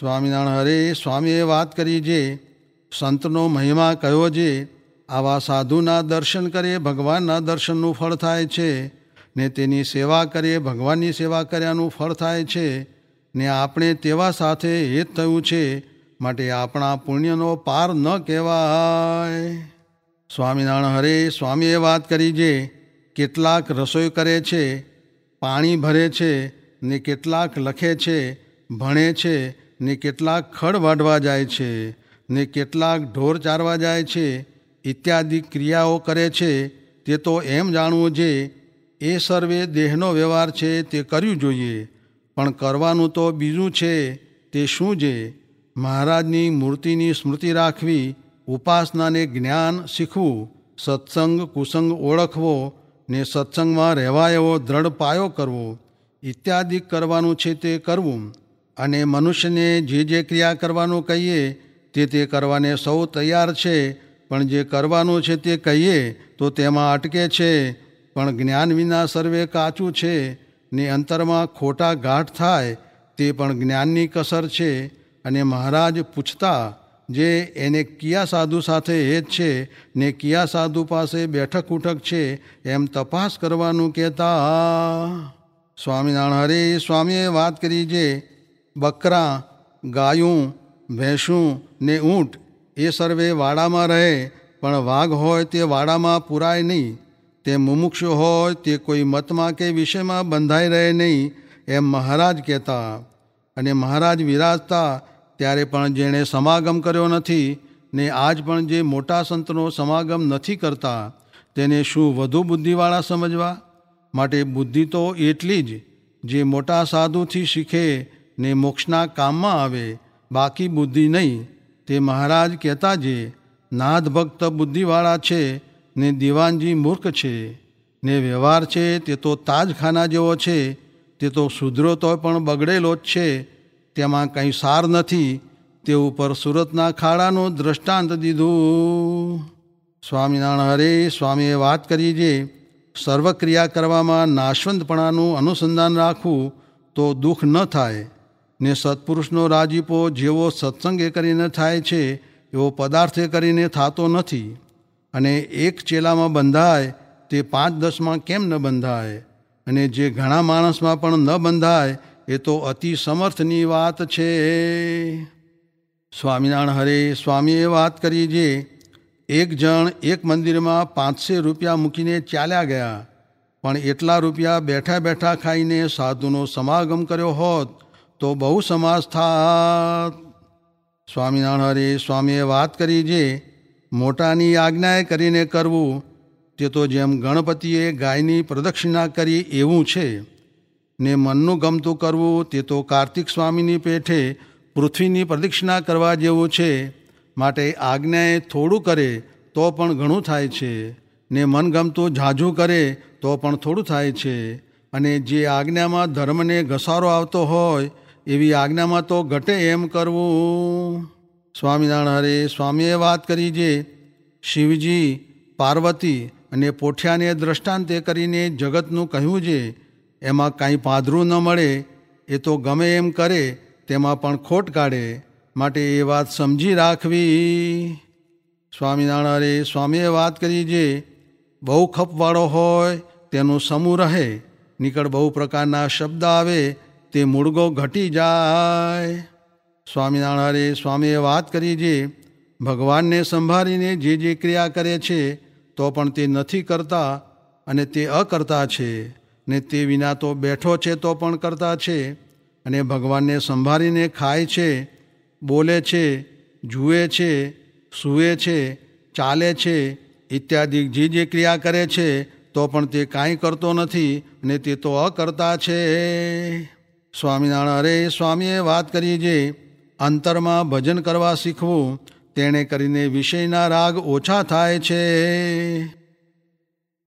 સ્વામિનારાયણ હરે સ્વામીએ વાત કરી જે, સંતનો મહિમા કયો જે, આવા સાધુના દર્શન કરીએ, ભગવાનના દર્શનનું ફળ થાય છે, ને તેની સેવા કરીએ, ભગવાનની સેવા કર્યાનું ફળ થાય છે, ને આપણે તેવા સાથે હેત થયું છે, માટે આપણા પુણ્યનો પાર ન કહેવાય. સ્વામિનારાયણ હરે સ્વામીએ વાત કરી જે, કેટલાક રસોઈ કરે છે, પાણી ભરે છે, ને કેટલાક લખે છે, ભણે છે ને કેટલાક ખડ વાઢવા જાય છે, ને કેટલાક ઢોર ચારવા જાય છે, ઇત્યાદિ ક્રિયાઓ કરે છે, તે તો એમ જાણવું જે એ સર્વે દેહનો વ્યવહાર છે તે કર્યું જોઈએ, પણ કરવાનું તો બીજું છે, તે શું છે? મહારાજની મૂર્તિની સ્મૃતિ રાખવી, ઉપાસનાને જ્ઞાન શીખવું, સત્સંગ કુસંગ ઓળખવો, ને સત્સંગમાં રહેવા એવો દ્રઢ પાયો કરવો, ઇત્યાદિ કરવાનું છે તે કરવું. અને મનુષ્યને જે જે ક્રિયા કરવાનું કહીએ, તે તે કરવાને સૌ તૈયાર છે. પણ જે કરવાનું છે તે કહીએ, તો તેમાં અટકે છે. પણ જ્ઞાન વિના સર્વે કાચું છે. ને અંતરમાં ખોટા ગાંઠ થાય, તે પણ જ્ઞાનની કસર છે. અને મહારાજ પૂછતા, જે એને કિયા સાધુ સાથે હેત છે? ને કિયા સાધુ પાસે બેઠક ઉઠક છે? એમ તપાસ કરવાનું કહેતા, સ્વામિનારાયણ, હરે સ્વામીએ વાત કરી જે બકરા ગાયું, ભેંસું ને ઊંટ એ સર્વે વાડામાં રહે, પણ વાઘ હોય તે વાડામાં પુરાય નહીં. તે મુમુક્ષ હોય તે કોઈ મતમાં કે વિષયમાં બંધાઈ રહે નહીં, એમ મહારાજ કહેતા. અને મહારાજ વિરાજતા, ત્યારે પણ જેણે સમાગમ કર્યો નથી, ને આજ પણ જે મોટા સંતનો સમાગમ નથી કરતા, તેને શું વધુ બુદ્ધિવાળા સમજવા? માટે બુદ્ધિ તો એટલી જ, જે મોટા સાધુથી શીખે ને મોક્ષના કામમાં આવે, બાકી બુદ્ધિ નહીં. તે મહારાજ કહેતા જે નાદ ભક્ત બુદ્ધિવાળા છે ને દિવાનજી મૂર્ખ છે. ને વ્યવહાર છે તે તો તાજખાના જેવો છે, તે તો સુધરો તો પણ બગડેલો જ છે. તેમાં કંઈ સાર નથી. તે ઉપર સુરતના ખાડાનું દ્રષ્ટાંત દીધું. સ્વામિનારાયણ હરે, સ્વામીએ વાત કરી જે, સર્વક્રિયા કરવામાં નાશવંતપણાનું અનુસંધાન રાખવું તો દુઃખ ન થાય. ને સત્પુરુષનો રાજીપો જેવો સત્સંગે કરીને થાય છે, એવો પદાર્થે કરીને થતો નથી. અને એક ચેલામાં બંધાય, તે પાંચ દસમાં કેમ ન બંધાય? અને જે ઘણા માણસમાં પણ ન બંધાય, એ તો અતિ સમર્થની વાત છે. સ્વામિનારાયણ હરે સ્વામીએ વાત કરી જે એક જણ એક મંદિરમાં પાંચસો રૂપિયા મૂકીને ચાલ્યા ગયા. પણ એટલા રૂપિયા બેઠા બેઠા ખાઈને સાધુનો સમાગમ કર્યો હોત તો બહુ સમાસ થાત. સ્વામિનારાયણ હરે, સ્વામીએ વાત કરી જે મોટાની આજ્ઞાએ કરીને કરવું, તે તો જેમ ગણપતિએ ગાયની પ્રદક્ષિણા કરી એવું છે. ને મનનું ગમતું કરવું, તે તો કાર્તિક સ્વામીની પેઠે પૃથ્વીની પ્રદક્ષિણા કરવા જેવું છે. માટે આજ્ઞાએ થોડું કરે તો પણ ઘણું થાય છે. ને મનગમતું ઝાઝું કરે તો પણ થોડું થાય છે. અને જે આજ્ઞામાં ધર્મને ઘસારો આવતો હોય એવી આજ્ઞામાં તો ઘટે એમ કરવું. સ્વામિનારાયણ હરે, સ્વામીએ વાત કરી જે શિવજી, પાર્વતી અને પોઠિયાને દ્રષ્ટાંતે કરીને જગતનું કહ્યું છે એમાં કાંઈ પાધરું ન મળે, એ તો ગમે એમ કરે, તેમાં પણ ખોટ કાઢે, માટે એ વાત સમજી રાખવી. સ્વામિનારાયણ હરે, સ્વામીએ વાત કરી જે, બહુ ખપવાળો હોય, તેનું સમૂહ રહે, નીકળ બહુ પ્રકારના શબ્દ આવે તે મૂળગો ઘટી જાય. સ્વામિનારાયણ હરે, સ્વામીએ વાત કરી જે ભગવાનને સંભાળીને જે જે ક્રિયા કરે છે, તો પણ તે નથી કરતા અને તે અકર્તા છે. ને તે વિના તો બેઠો છે તો પણ કરતા છે. અને ભગવાનને સંભાળીને ખાય છે, બોલે છે, જુએ છે, સૂવે છે, ચાલે છે, ઇત્યાદિ જે જે ક્રિયા કરે છે, તો પણ તે કાંઈ કરતો નથી અને તે તો અકર્તા છે. સ્વામિનારાયણ, અરે સ્વામીએ વાત કરી જે અંતરમાં ભજન કરવા શીખવું, તેણે કરીને વિષયના રાગ ઓછા થાય છે.